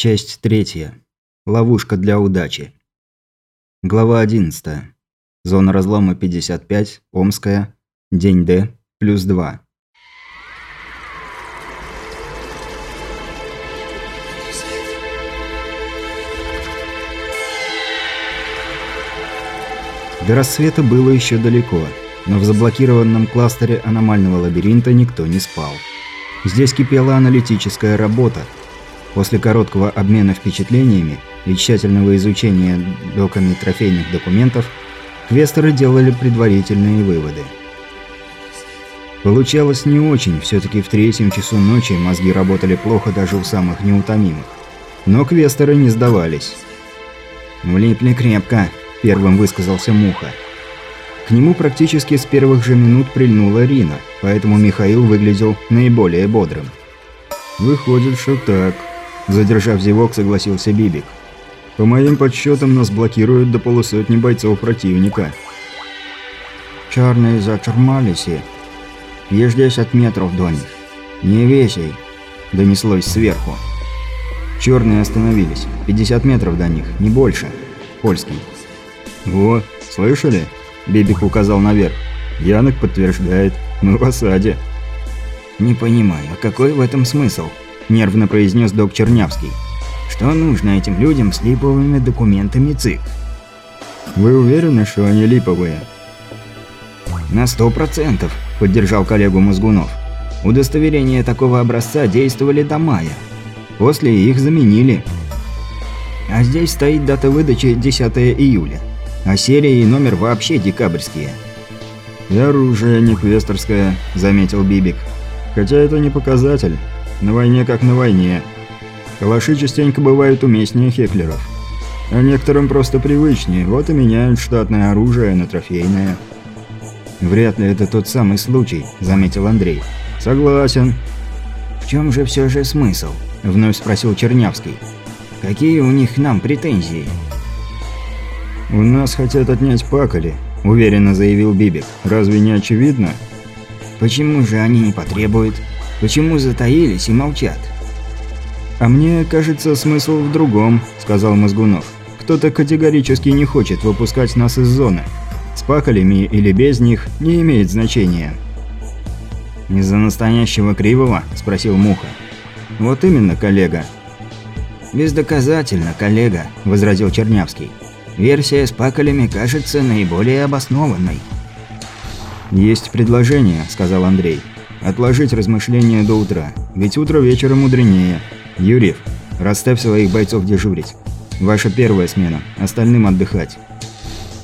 Часть третья. Ловушка для удачи. Глава 11. Зона разлома 55, Омская. День Д, плюс 2. До рассвета было еще далеко, но в заблокированном кластере аномального лабиринта никто не спал. Здесь кипела аналитическая работа, После короткого обмена впечатлениями и тщательного изучения доками трофейных документов, квестеры делали предварительные выводы. Получалось не очень, все-таки в третьем часу ночи мозги работали плохо даже у самых неутомимых. Но квестеры не сдавались. «Влипли крепко», – первым высказался Муха. К нему практически с первых же минут прильнула Рина, поэтому Михаил выглядел наиболее бодрым. «Выходит, что так», Задержав зевок, согласился Бибик. «По моим подсчетам, нас блокируют до полусотни бойцов противника». «Черные зачермалися. Ешь 10 метров до них. Не весей», – донеслось сверху. Черные остановились. 50 метров до них, не больше. Польский. «Во, слышали?» – Бибик указал наверх. «Янок подтверждает. Мы в осаде». «Не понимаю, а какой в этом смысл?» – нервно произнес док Чернявский. «Что нужно этим людям с липовыми документами ЦИК?» «Вы уверены, что они липовые?» «На сто процентов», – поддержал коллегу Мозгунов. «Удостоверения такого образца действовали до мая. После их заменили. А здесь стоит дата выдачи 10 июля. А серия и номер вообще декабрьские». «И оружие не квестерское», – заметил Бибик. «Хотя это не показатель. На войне как на войне. Калаши частенько бывают уместнее хеклеров. А некоторым просто привычнее, вот и меняют штатное оружие на трофейное. «Вряд ли это тот самый случай», – заметил Андрей. «Согласен». «В чем же все же смысл?» – вновь спросил Чернявский. «Какие у них к нам претензии?» «У нас хотят отнять пакали», – уверенно заявил Бибик. «Разве не очевидно?» «Почему же они не потребуют?» Почему затаились и молчат?» «А мне кажется, смысл в другом», – сказал Мозгунов. «Кто-то категорически не хочет выпускать нас из зоны. С пакалями или без них не имеет значения». «Из-за настоящего кривого?» – спросил Муха. «Вот именно, коллега». «Бездоказательно, коллега», – возразил Чернявский. «Версия с пакалями кажется наиболее обоснованной». «Есть предложение», – сказал Андрей. Отложить размышления до утра, ведь утро вечера мудренее. Юрьев, расставь своих бойцов дежурить. Ваша первая смена, остальным отдыхать.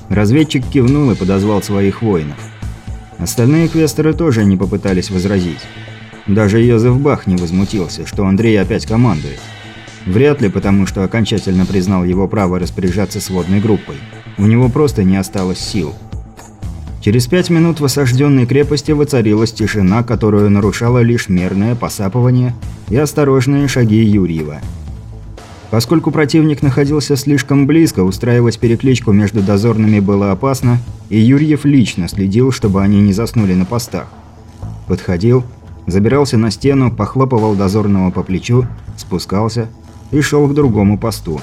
Разведчик кивнул и подозвал своих воинов. Остальные квестеры тоже не попытались возразить. Даже Йозеф Бах не возмутился, что Андрей опять командует. Вряд ли потому, что окончательно признал его право распоряжаться сводной группой. У него просто не осталось сил. Через пять минут в осажденной крепости воцарилась тишина, которую нарушало лишь мерное посапывание и осторожные шаги Юрьева. Поскольку противник находился слишком близко, устраивать перекличку между дозорными было опасно, и Юрьев лично следил, чтобы они не заснули на постах. Подходил, забирался на стену, похлопывал дозорного по плечу, спускался и шел к другому посту.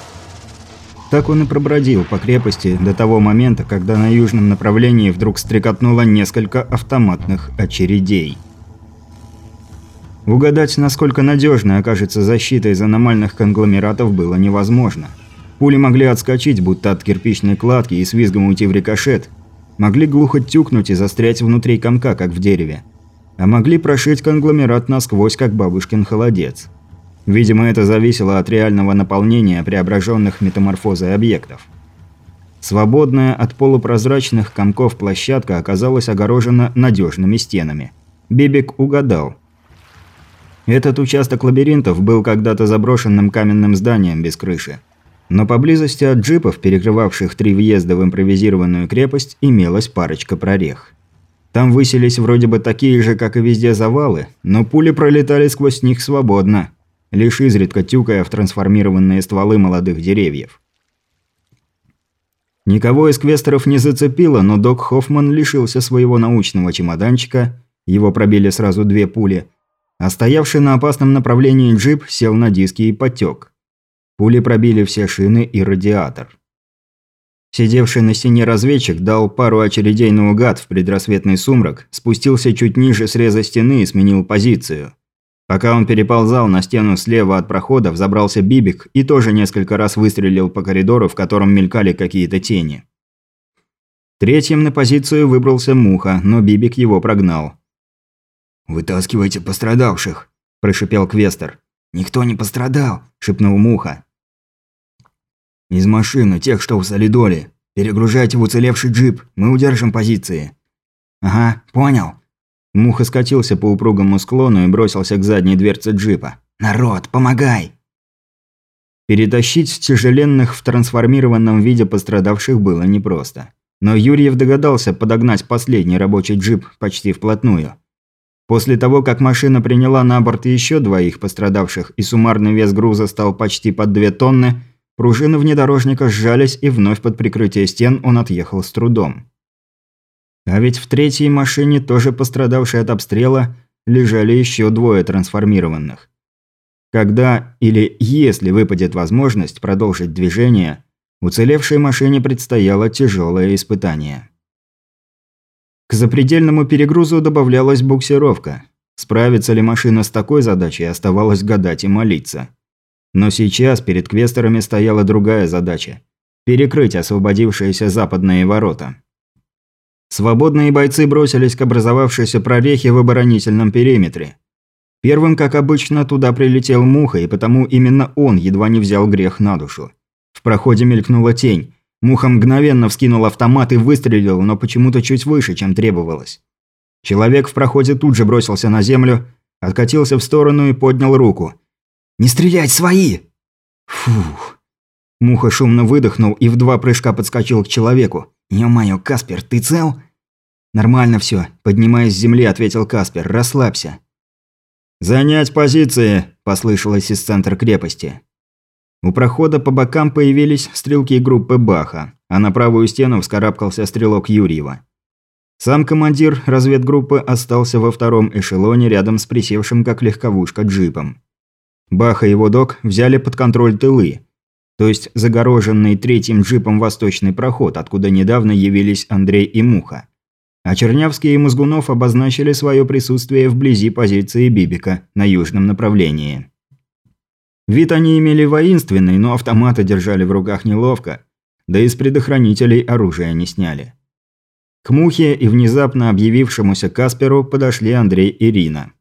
Так он и пробродил по крепости до того момента, когда на южном направлении вдруг стрекотнуло несколько автоматных очередей. Угадать, насколько надежной окажется защита из аномальных конгломератов, было невозможно. Пули могли отскочить, будто от кирпичной кладки, и с визгом уйти в рикошет. Могли глухо тюкнуть и застрять внутри комка, как в дереве. А могли прошить конгломерат насквозь, как бабушкин холодец. Видимо, это зависело от реального наполнения преображенных метаморфозой объектов. Свободная от полупрозрачных комков площадка оказалась огорожена надежными стенами. Бибик угадал. Этот участок лабиринтов был когда-то заброшенным каменным зданием без крыши. Но поблизости от джипов, перекрывавших три въезда в импровизированную крепость, имелась парочка прорех. Там высились вроде бы такие же, как и везде завалы, но пули пролетали сквозь них свободно лишь изредка тюкая в трансформированные стволы молодых деревьев. Никого из квестеров не зацепило, но док Хоффман лишился своего научного чемоданчика, его пробили сразу две пули, а стоявший на опасном направлении джип сел на диски и потек. Пули пробили все шины и радиатор. Сидевший на стене разведчик дал пару очередей наугад в предрассветный сумрак, спустился чуть ниже среза стены и сменил позицию. Пока он переползал на стену слева от прохода, взобрался Бибик и тоже несколько раз выстрелил по коридору, в котором мелькали какие-то тени. Третьим на позицию выбрался Муха, но Бибик его прогнал. «Вытаскивайте пострадавших», – прошипел Квестер. «Никто не пострадал», – шепнул Муха. «Из машины, тех, что в солидоле. Перегружайте в уцелевший джип, мы удержим позиции». «Ага, понял». Муха скатился по упругому склону и бросился к задней дверце джипа. «Народ, помогай!» Перетащить тяжеленных в трансформированном виде пострадавших было непросто. Но Юрьев догадался подогнать последний рабочий джип почти вплотную. После того, как машина приняла на борт еще двоих пострадавших и суммарный вес груза стал почти под две тонны, пружины внедорожника сжались и вновь под прикрытие стен он отъехал с трудом. А ведь в третьей машине, тоже пострадавшей от обстрела, лежали еще двое трансформированных. Когда или если выпадет возможность продолжить движение, уцелевшей машине предстояло тяжелое испытание. К запредельному перегрузу добавлялась буксировка. Справится ли машина с такой задачей, оставалось гадать и молиться. Но сейчас перед квестерами стояла другая задача – перекрыть освободившиеся западные ворота. Свободные бойцы бросились к образовавшейся прорехе в оборонительном периметре. Первым, как обычно, туда прилетел Муха, и потому именно он едва не взял грех на душу. В проходе мелькнула тень. Муха мгновенно вскинул автомат и выстрелил, но почему-то чуть выше, чем требовалось. Человек в проходе тут же бросился на землю, откатился в сторону и поднял руку. «Не стрелять, свои!» Фух. Муха шумно выдохнул и в два прыжка подскочил к человеку. «Ё-моё, Каспер, ты цел?» «Нормально все, поднимаясь с земли, ответил Каспер. «Расслабься». «Занять позиции!» – послышалось из центра крепости. У прохода по бокам появились стрелки группы Баха, а на правую стену вскарабкался стрелок Юрьева. Сам командир разведгруппы остался во втором эшелоне рядом с присевшим как легковушка джипом. Бах и его док взяли под контроль тылы, то есть загороженный третьим джипом восточный проход, откуда недавно явились Андрей и Муха. А Чернявский и Мозгунов обозначили свое присутствие вблизи позиции Бибика на южном направлении. Вид они имели воинственный, но автоматы держали в руках неловко, да и с предохранителей оружия не сняли. К Мухе и внезапно объявившемуся Касперу подошли Андрей и Рина.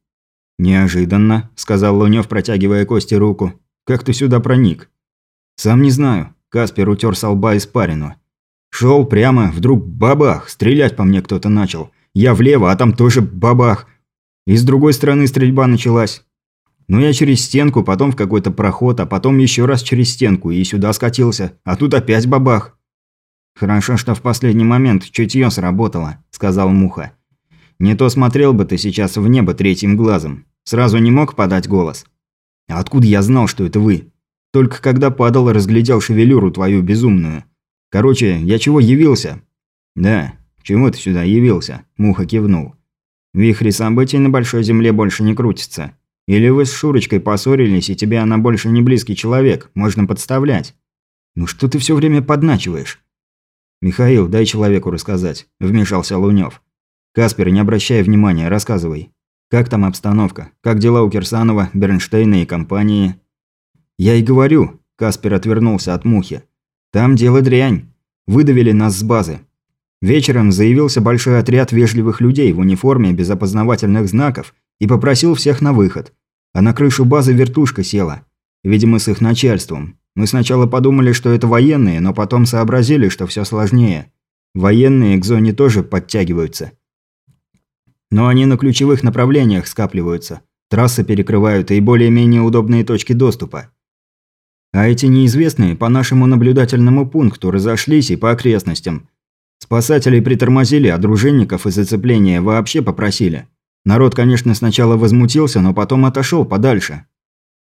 «Неожиданно», – сказал Лунёв, протягивая Кости руку. «Как ты сюда проник?» «Сам не знаю». Каспер утер со лба испарину. Шел прямо, вдруг бабах, стрелять по мне кто-то начал. Я влево, а там тоже бабах. И с другой стороны стрельба началась. Ну я через стенку, потом в какой-то проход, а потом еще раз через стенку и сюда скатился. А тут опять бабах. «Хорошо, что в последний момент чутье сработало», – сказал Муха. «Не то смотрел бы ты сейчас в небо третьим глазом. Сразу не мог подать голос. А откуда я знал, что это вы? Только когда падал, разглядел шевелюру твою безумную. Короче, я чего явился?» «Да, чего ты сюда явился?» – Муха кивнул. «Вихри событий на Большой Земле больше не крутятся. Или вы с Шурочкой поссорились, и тебе она больше не близкий человек, можно подставлять. Ну что ты все время подначиваешь?» «Михаил, дай человеку рассказать», – вмешался Лунёв. «Каспер, не обращай внимания, рассказывай. Как там обстановка? Как дела у Кирсанова, Бернштейна и компании?» «Я и говорю», – Каспер отвернулся от мухи. «Там дело дрянь. Выдавили нас с базы. Вечером заявился большой отряд вежливых людей в униформе без опознавательных знаков и попросил всех на выход. А на крышу базы вертушка села. Видимо, с их начальством. Мы сначала подумали, что это военные, но потом сообразили, что все сложнее. Военные к зоне тоже подтягиваются. Но они на ключевых направлениях скапливаются. Трассы перекрывают и более-менее удобные точки доступа. А эти неизвестные по нашему наблюдательному пункту разошлись и по окрестностям. Спасателей притормозили, а дружинников из зацепления вообще попросили. Народ, конечно, сначала возмутился, но потом отошел подальше.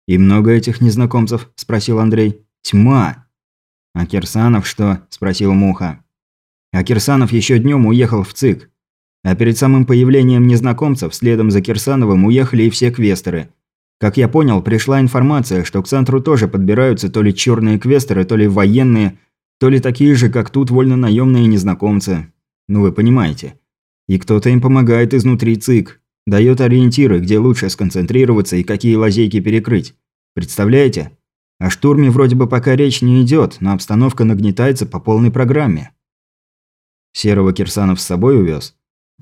«И много этих незнакомцев?» – спросил Андрей. «Тьма!» «А Кирсанов что?» – спросил Муха. А Кирсанов еще днем уехал в ЦИК. А перед самым появлением незнакомцев, следом за Кирсановым, уехали и все квестеры. Как я понял, пришла информация, что к центру тоже подбираются то ли черные квестеры, то ли военные, то ли такие же, как тут вольно-наемные незнакомцы. Ну вы понимаете. И кто-то им помогает изнутри ЦИК. Дает ориентиры, где лучше сконцентрироваться и какие лазейки перекрыть. Представляете? О штурме вроде бы пока речь не идет, но обстановка нагнетается по полной программе. Серого Кирсанов с собой увез.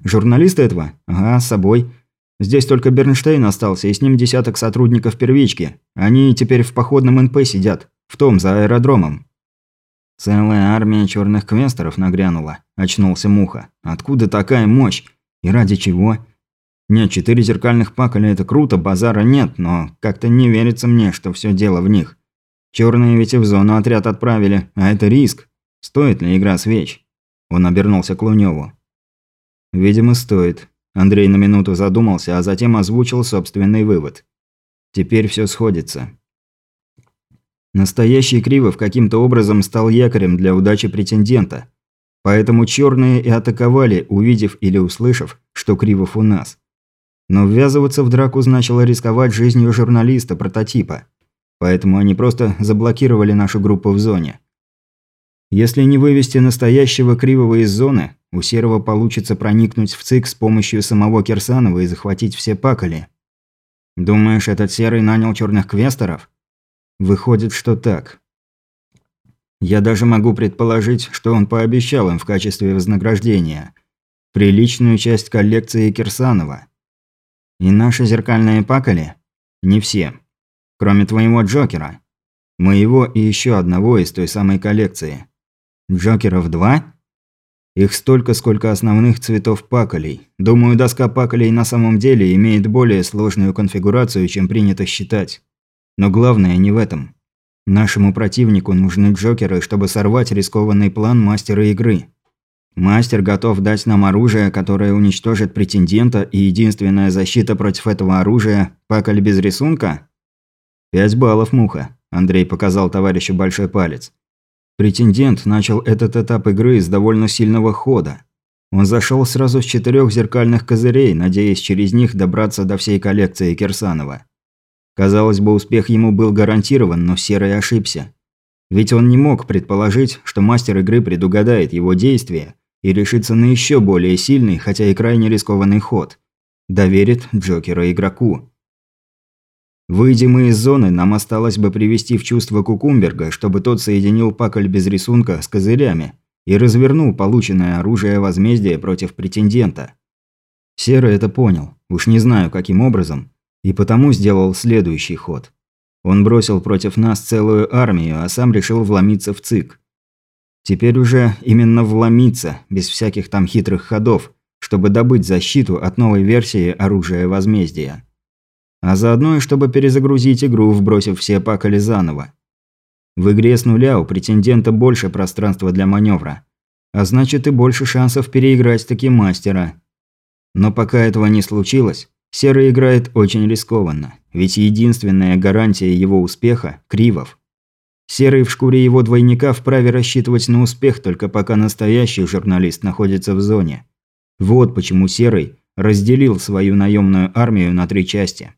Журналиста этого? Ага, с собой. Здесь только Бернштейн остался, и с ним десяток сотрудников первички. Они теперь в походном НП сидят. В том, за аэродромом. Целая армия черных квестеров нагрянула. Очнулся Муха. Откуда такая мощь? И ради чего? Нет, четыре зеркальных паколя – это круто, базара нет, но как-то не верится мне, что все дело в них. Черные ведь и в зону отряд отправили, а это риск. Стоит ли игра свеч? Он обернулся к Лунёву. Видимо, стоит. Андрей на минуту задумался, а затем озвучил собственный вывод. Теперь все сходится. Настоящий Кривов каким-то образом стал якорем для удачи претендента. Поэтому черные и атаковали, увидев или услышав, что Кривов у нас. Но ввязываться в драку значило рисковать жизнью журналиста прототипа. Поэтому они просто заблокировали нашу группу в зоне. Если не вывести настоящего Кривого из зоны, у Серого получится проникнуть в ЦИК с помощью самого Кирсанова и захватить все пакали. Думаешь, этот Серый нанял черных квесторов? Выходит, что так. Я даже могу предположить, что он пообещал им в качестве вознаграждения приличную часть коллекции Кирсанова. И наши зеркальные пакали? Не все. Кроме твоего Джокера. Моего и еще одного из той самой коллекции. Джокеров два? Их столько, сколько основных цветов паколей. Думаю, доска паколей на самом деле имеет более сложную конфигурацию, чем принято считать. Но главное не в этом. Нашему противнику нужны Джокеры, чтобы сорвать рискованный план мастера игры. Мастер готов дать нам оружие, которое уничтожит претендента, и единственная защита против этого оружия – пакаль без рисунка? Пять баллов, муха. Андрей показал товарищу большой палец. Претендент начал этот этап игры с довольно сильного хода. Он зашел сразу с четырех зеркальных козырей, надеясь через них добраться до всей коллекции Кирсанова. Казалось бы, успех ему был гарантирован, но Серый ошибся. Ведь он не мог предположить, что мастер игры предугадает его действия и решится на еще более сильный, хотя и крайне рискованный ход. Доверит Джокера игроку. Выйдем мы из зоны, нам осталось бы привести в чувство Кукумберга, чтобы тот соединил паколь без рисунка с козырями и развернул полученное оружие возмездия против претендента. Серый это понял, уж не знаю каким образом, и потому сделал следующий ход. Он бросил против нас целую армию, а сам решил вломиться в ЦИК. Теперь уже именно вломиться, без всяких там хитрых ходов, чтобы добыть защиту от новой версии оружия возмездия а заодно и чтобы перезагрузить игру, вбросив все пакали заново. В игре с нуля у претендента больше пространства для маневра, а значит и больше шансов переиграть таки мастера. Но пока этого не случилось, Серый играет очень рискованно, ведь единственная гарантия его успеха – Кривов. Серый в шкуре его двойника вправе рассчитывать на успех только пока настоящий журналист находится в зоне. Вот почему Серый разделил свою наемную армию на три части.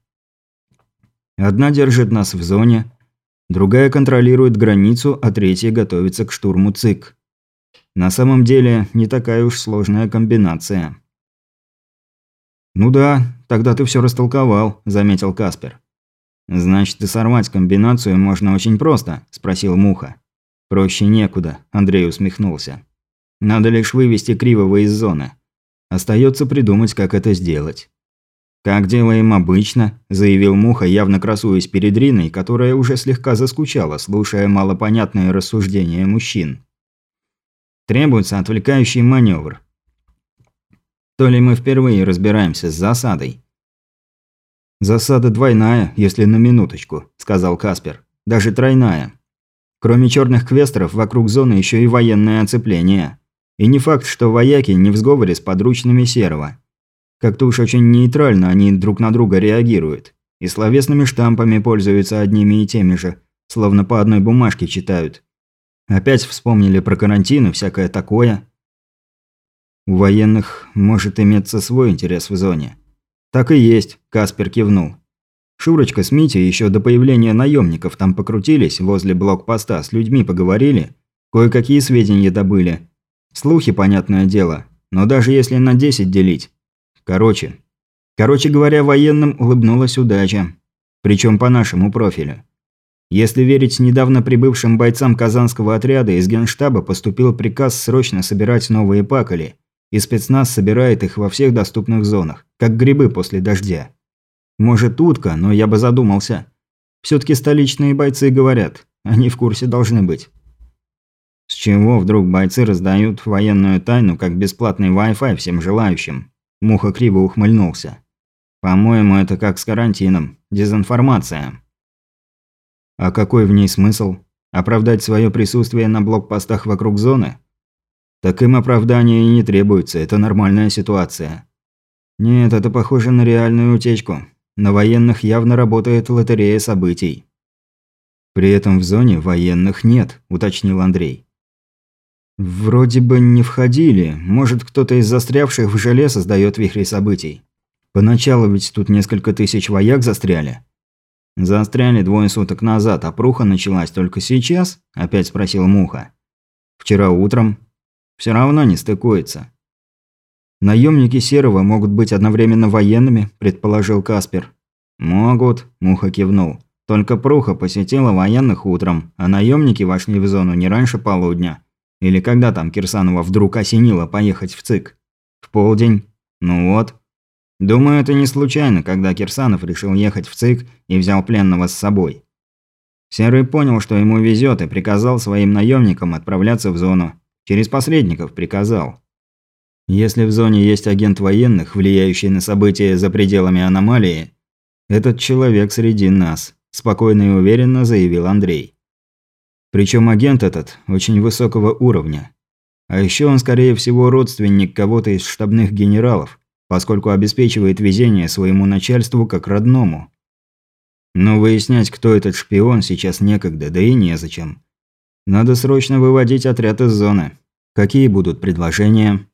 Одна держит нас в зоне, другая контролирует границу, а третья готовится к штурму ЦИК. На самом деле, не такая уж сложная комбинация. «Ну да, тогда ты все растолковал», – заметил Каспер. «Значит, и сорвать комбинацию можно очень просто?» – спросил Муха. «Проще некуда», – Андрей усмехнулся. «Надо лишь вывести Кривого из зоны. Остается придумать, как это сделать». «Как делаем обычно», – заявил Муха, явно красуясь перед Риной, которая уже слегка заскучала, слушая малопонятные рассуждения мужчин. «Требуется отвлекающий маневр. То ли мы впервые разбираемся с засадой?» «Засада двойная, если на минуточку», – сказал Каспер. «Даже тройная. Кроме черных квестеров, вокруг зоны еще и военное оцепление. И не факт, что вояки не в сговоре с подручными Серого. Как-то уж очень нейтрально они друг на друга реагируют. И словесными штампами пользуются одними и теми же, словно по одной бумажке читают. Опять вспомнили про карантин и всякое такое. У военных может иметься свой интерес в зоне. Так и есть, Каспер кивнул. Шурочка с Митей еще до появления наемников там покрутились, возле блокпоста, с людьми поговорили, кое-какие сведения добыли. Слухи, понятное дело, но даже если на 10 делить. Короче. Короче говоря, военным улыбнулась удача. Причем по нашему профилю. Если верить недавно прибывшим бойцам казанского отряда, из генштаба поступил приказ срочно собирать новые пакали, и спецназ собирает их во всех доступных зонах, как грибы после дождя. Может, утка, но я бы задумался. Все-таки столичные бойцы говорят, они в курсе должны быть. С чего вдруг бойцы раздают военную тайну, как бесплатный Wi-Fi всем желающим? Муха криво ухмыльнулся. По-моему, это как с карантином. Дезинформация. А какой в ней смысл? Оправдать свое присутствие на блокпостах вокруг зоны? Так им оправдания и не требуется, это нормальная ситуация. Нет, это похоже на реальную утечку. На военных явно работает лотерея событий. При этом в зоне военных нет, уточнил Андрей. Вроде бы не входили. Может, кто-то из застрявших в желе создает вихри событий. Поначалу ведь тут несколько тысяч вояк застряли. Застряли двое суток назад, а пруха началась только сейчас? Опять спросил Муха. Вчера утром. Все равно не стыкуется. «Наемники Серого могут быть одновременно военными», – предположил Каспер. «Могут», – Муха кивнул. «Только Пруха посетила военных утром, а наемники вошли в зону не раньше полудня. Или когда там Кирсанова вдруг осенило поехать в ЦИК? В полдень? Ну вот. Думаю, это не случайно, когда Кирсанов решил ехать в ЦИК и взял пленного с собой. Серый понял, что ему везет, и приказал своим наемникам отправляться в зону. Через посредников приказал. Если в зоне есть агент военных, влияющий на события за пределами аномалии, этот человек среди нас, спокойно и уверенно заявил Андрей. Причем агент этот очень высокого уровня. А еще он, скорее всего, родственник кого-то из штабных генералов, поскольку обеспечивает везение своему начальству как родному. Но выяснять, кто этот шпион, сейчас некогда, да и незачем. Надо срочно выводить отряд из зоны. Какие будут предложения?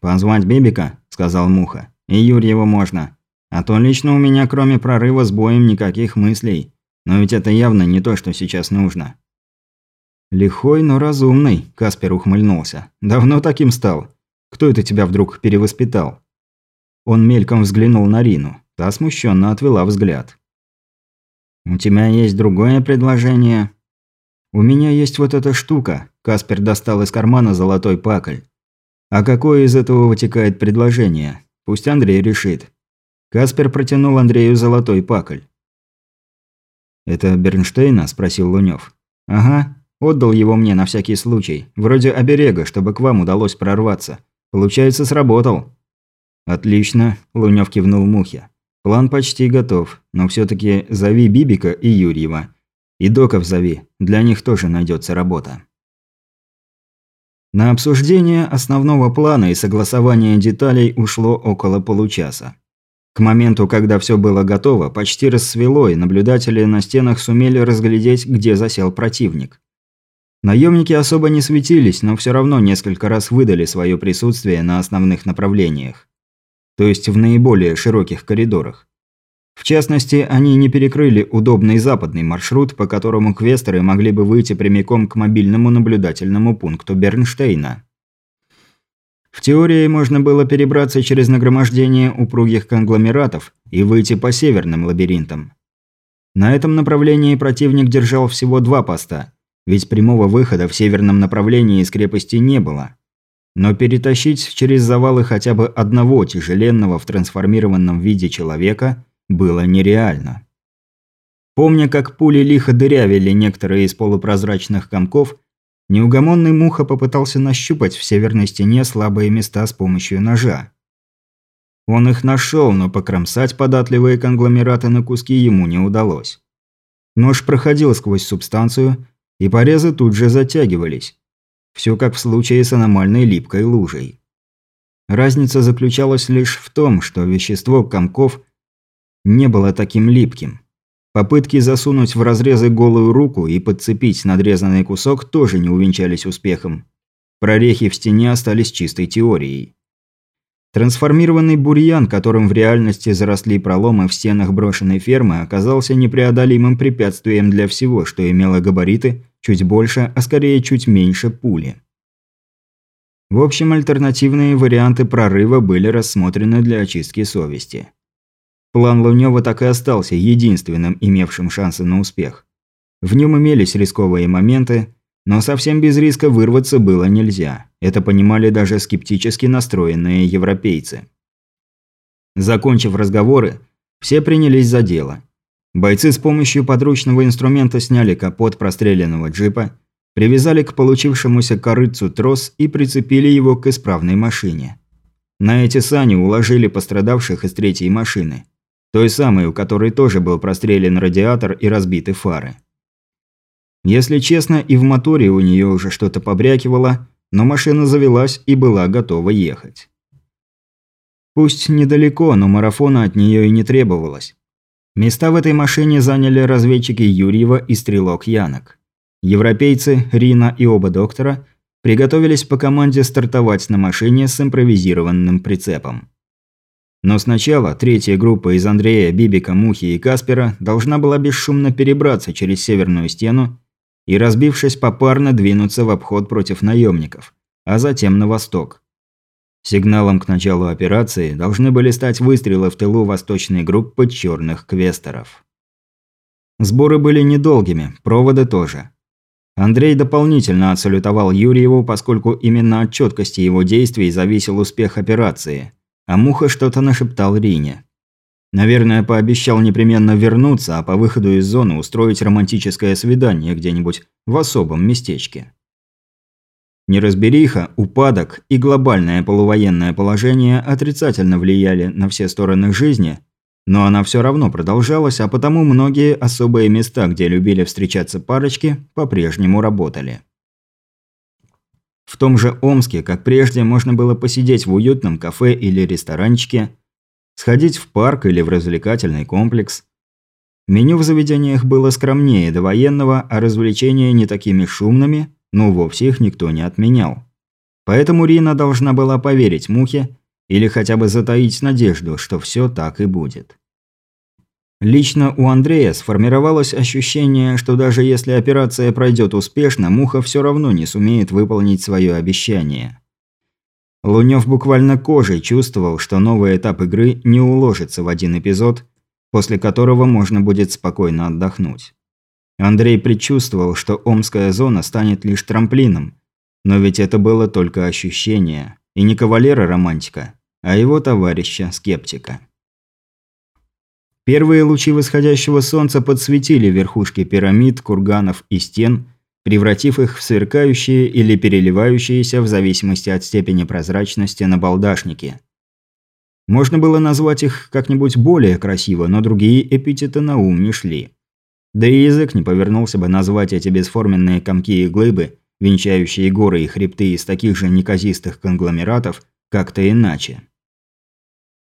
«Позвать Бибика?» – сказал Муха. «И Юрьева можно. А то лично у меня, кроме прорыва с боем, никаких мыслей. Но ведь это явно не то, что сейчас нужно». «Лихой, но разумный», – Каспер ухмыльнулся. «Давно таким стал? Кто это тебя вдруг перевоспитал?» Он мельком взглянул на Рину. Та смущенно отвела взгляд. «У тебя есть другое предложение?» «У меня есть вот эта штука», – Каспер достал из кармана золотой пакль. А какое из этого вытекает предложение? Пусть Андрей решит. Каспер протянул Андрею золотой пакль. «Это Бернштейна?» – спросил Лунёв. «Ага. Отдал его мне на всякий случай. Вроде оберега, чтобы к вам удалось прорваться. Получается, сработал». «Отлично», – Лунёв кивнул Мухе. «План почти готов, но все таки зови Бибика и Юрьева. И Доков зови, для них тоже найдется работа». На обсуждение основного плана и согласование деталей ушло около получаса. К моменту, когда все было готово, почти рассвело, и наблюдатели на стенах сумели разглядеть, где засел противник. Наемники особо не светились, но все равно несколько раз выдали свое присутствие на основных направлениях. То есть в наиболее широких коридорах. В частности, они не перекрыли удобный западный маршрут, по которому квестеры могли бы выйти прямиком к мобильному наблюдательному пункту Бернштейна. В теории можно было перебраться через нагромождение упругих конгломератов и выйти по северным лабиринтам. На этом направлении противник держал всего два поста, ведь прямого выхода в северном направлении из крепости не было. Но перетащить через завалы хотя бы одного тяжеленного в трансформированном виде человека – было нереально. Помня, как пули лихо дырявили некоторые из полупрозрачных комков, неугомонный Муха попытался нащупать в северной стене слабые места с помощью ножа. Он их нашел, но покромсать податливые конгломераты на куски ему не удалось. Нож проходил сквозь субстанцию, и порезы тут же затягивались. Все как в случае с аномальной липкой лужей. Разница заключалась лишь в том, что вещество комков не было таким липким. Попытки засунуть в разрезы голую руку и подцепить надрезанный кусок тоже не увенчались успехом. Прорехи в стене остались чистой теорией. Трансформированный бурьян, которым в реальности заросли проломы в стенах брошенной фермы, оказался непреодолимым препятствием для всего, что имело габариты чуть больше, а скорее чуть меньше пули. В общем, альтернативные варианты прорыва были рассмотрены для очистки совести. План Лунёва так и остался единственным, имевшим шансы на успех. В нем имелись рисковые моменты, но совсем без риска вырваться было нельзя. Это понимали даже скептически настроенные европейцы. Закончив разговоры, все принялись за дело. Бойцы с помощью подручного инструмента сняли капот простреленного джипа, привязали к получившемуся корыцу трос и прицепили его к исправной машине. На эти сани уложили пострадавших из третьей машины. Той самой, у которой тоже был прострелен радиатор и разбиты фары. Если честно, и в моторе у нее уже что-то побрякивало, но машина завелась и была готова ехать. Пусть недалеко, но марафона от нее и не требовалось. Места в этой машине заняли разведчики Юрьева и стрелок Янок. Европейцы, Рина и оба доктора приготовились по команде стартовать на машине с импровизированным прицепом. Но сначала третья группа из Андрея, Бибика, Мухи и Каспера должна была бесшумно перебраться через северную стену и, разбившись попарно, двинуться в обход против наемников, а затем на восток. Сигналом к началу операции должны были стать выстрелы в тылу восточной группы черных квесторов. Сборы были недолгими, проводы тоже. Андрей дополнительно отсалютовал Юрьеву, поскольку именно от четкости его действий зависел успех операции, а Муха что-то нашептал Рине. Наверное, пообещал непременно вернуться, а по выходу из зоны устроить романтическое свидание где-нибудь в особом местечке. Неразбериха, упадок и глобальное полувоенное положение отрицательно влияли на все стороны жизни, но она все равно продолжалась, а потому многие особые места, где любили встречаться парочки, по-прежнему работали. В том же Омске, как прежде, можно было посидеть в уютном кафе или ресторанчике – Сходить в парк или в развлекательный комплекс. Меню в заведениях было скромнее до военного, а развлечения не такими шумными, но вовсе их никто не отменял. Поэтому Рина должна была поверить Мухе или хотя бы затаить надежду, что все так и будет. Лично у Андрея сформировалось ощущение, что даже если операция пройдет успешно, Муха все равно не сумеет выполнить свое обещание. Лунёв буквально кожей чувствовал, что новый этап игры не уложится в один эпизод, после которого можно будет спокойно отдохнуть. Андрей предчувствовал, что Омская зона станет лишь трамплином, но ведь это было только ощущение, и не кавалера-романтика, а его товарища-скептика. Первые лучи восходящего солнца подсветили верхушки пирамид, курганов и стен – превратив их в сверкающие или переливающиеся в зависимости от степени прозрачности на балдашники. Можно было назвать их как-нибудь более красиво, но другие эпитеты на ум не шли. Да и язык не повернулся бы назвать эти бесформенные комки и глыбы, венчающие горы и хребты из таких же неказистых конгломератов, как-то иначе.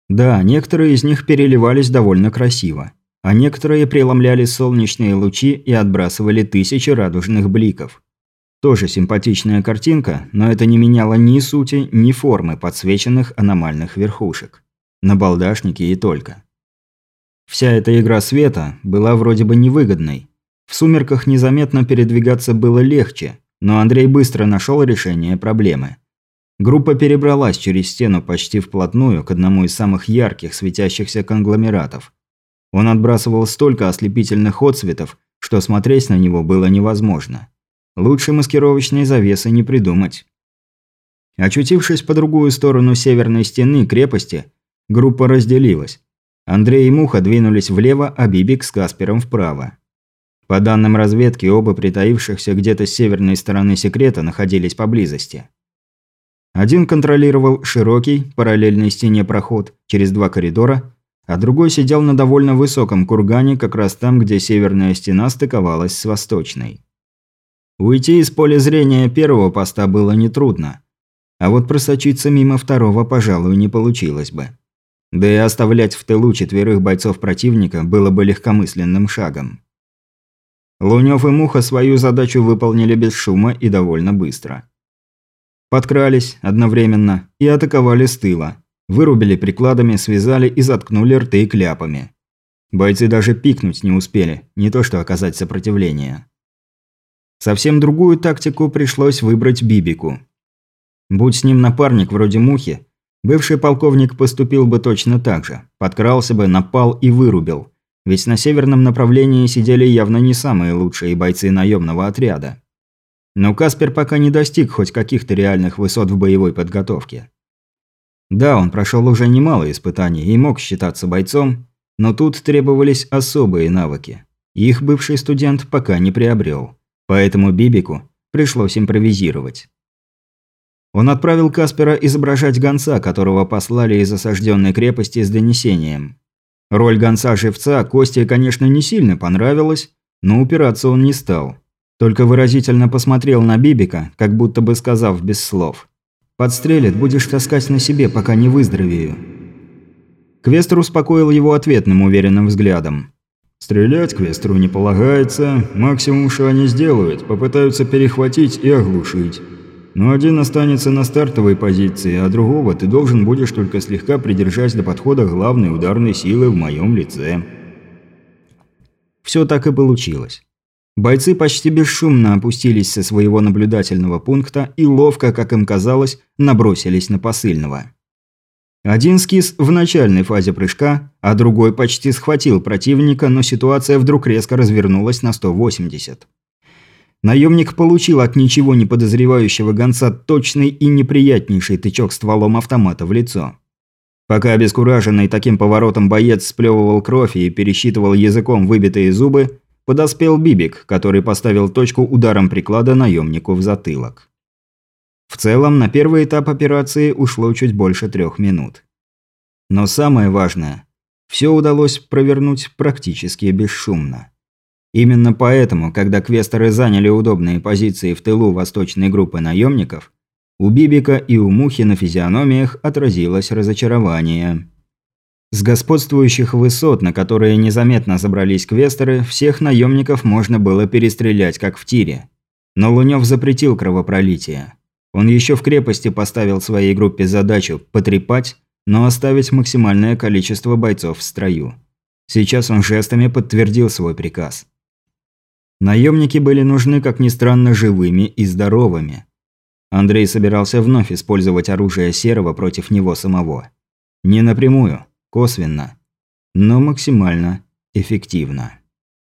Да, некоторые из них переливались довольно красиво а некоторые преломляли солнечные лучи и отбрасывали тысячи радужных бликов. Тоже симпатичная картинка, но это не меняло ни сути, ни формы подсвеченных аномальных верхушек. На балдашнике и только. Вся эта игра света была вроде бы невыгодной. В сумерках незаметно передвигаться было легче, но Андрей быстро нашел решение проблемы. Группа перебралась через стену почти вплотную к одному из самых ярких светящихся конгломератов – он отбрасывал столько ослепительных отцветов, что смотреть на него было невозможно. Лучше маскировочной завесы не придумать. Очутившись по другую сторону северной стены крепости, группа разделилась. Андрей и Муха двинулись влево, а Бибик с Каспером вправо. По данным разведки, оба притаившихся где-то с северной стороны секрета находились поблизости. Один контролировал широкий, параллельной стене проход через два коридора, а другой сидел на довольно высоком кургане, как раз там, где северная стена стыковалась с восточной. Уйти из поля зрения первого поста было нетрудно, а вот просочиться мимо второго, пожалуй, не получилось бы. Да и оставлять в тылу четверых бойцов противника было бы легкомысленным шагом. Лунёв и Муха свою задачу выполнили без шума и довольно быстро. Подкрались одновременно и атаковали с тыла – Вырубили прикладами, связали и заткнули рты кляпами. Бойцы даже пикнуть не успели, не то что оказать сопротивление. Совсем другую тактику пришлось выбрать Бибику. Будь с ним напарник вроде Мухи, бывший полковник поступил бы точно так же. Подкрался бы, напал и вырубил. Ведь на северном направлении сидели явно не самые лучшие бойцы наемного отряда. Но Каспер пока не достиг хоть каких-то реальных высот в боевой подготовке. Да, он прошел уже немало испытаний и мог считаться бойцом, но тут требовались особые навыки. Их бывший студент пока не приобрел. Поэтому Бибику пришлось импровизировать. Он отправил Каспера изображать гонца, которого послали из осажденной крепости с донесением. Роль гонца-живца Косте, конечно, не сильно понравилась, но упираться он не стал. Только выразительно посмотрел на Бибика, как будто бы сказав без слов. «Подстрелит, будешь таскать на себе, пока не выздоровею». Квестер успокоил его ответным уверенным взглядом. «Стрелять Квестеру не полагается, максимум, что они сделают, попытаются перехватить и оглушить. Но один останется на стартовой позиции, а другого ты должен будешь только слегка придержать до подхода главной ударной силы в моем лице. Все так и получилось. Бойцы почти бесшумно опустились со своего наблюдательного пункта и ловко, как им казалось, набросились на посыльного. Один скис в начальной фазе прыжка, а другой почти схватил противника, но ситуация вдруг резко развернулась на 180. Наемник получил от ничего не подозревающего гонца точный и неприятнейший тычок стволом автомата в лицо. Пока обескураженный таким поворотом боец сплевывал кровь и пересчитывал языком выбитые зубы, подоспел Бибик, который поставил точку ударом приклада наемнику в затылок. В целом, на первый этап операции ушло чуть больше трех минут. Но самое важное – все удалось провернуть практически бесшумно. Именно поэтому, когда квесторы заняли удобные позиции в тылу восточной группы наемников, у Бибика и у Мухи на физиономиях отразилось разочарование. С господствующих высот, на которые незаметно забрались квесторы, всех наемников можно было перестрелять, как в тире. Но Лунёв запретил кровопролитие. Он еще в крепости поставил своей группе задачу потрепать, но оставить максимальное количество бойцов в строю. Сейчас он жестами подтвердил свой приказ. Наемники были нужны, как ни странно, живыми и здоровыми. Андрей собирался вновь использовать оружие Серого против него самого. Не напрямую, косвенно, но максимально эффективно.